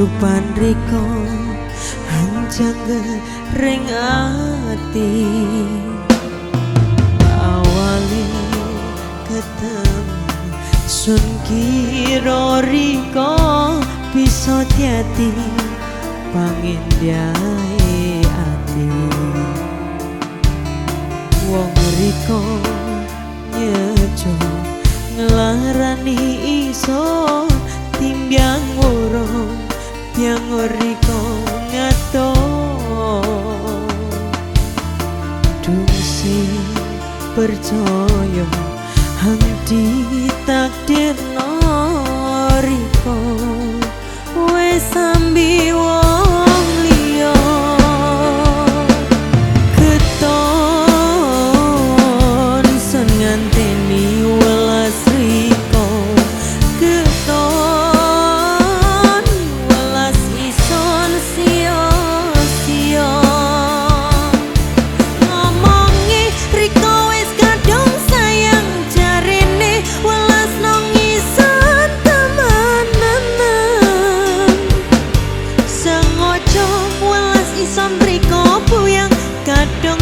rupan riko hanjang ring ati. Awali ketemu sun kiro riko bisa jati pangindai ati. Wong riko nyejo percaya henti opo yang kadung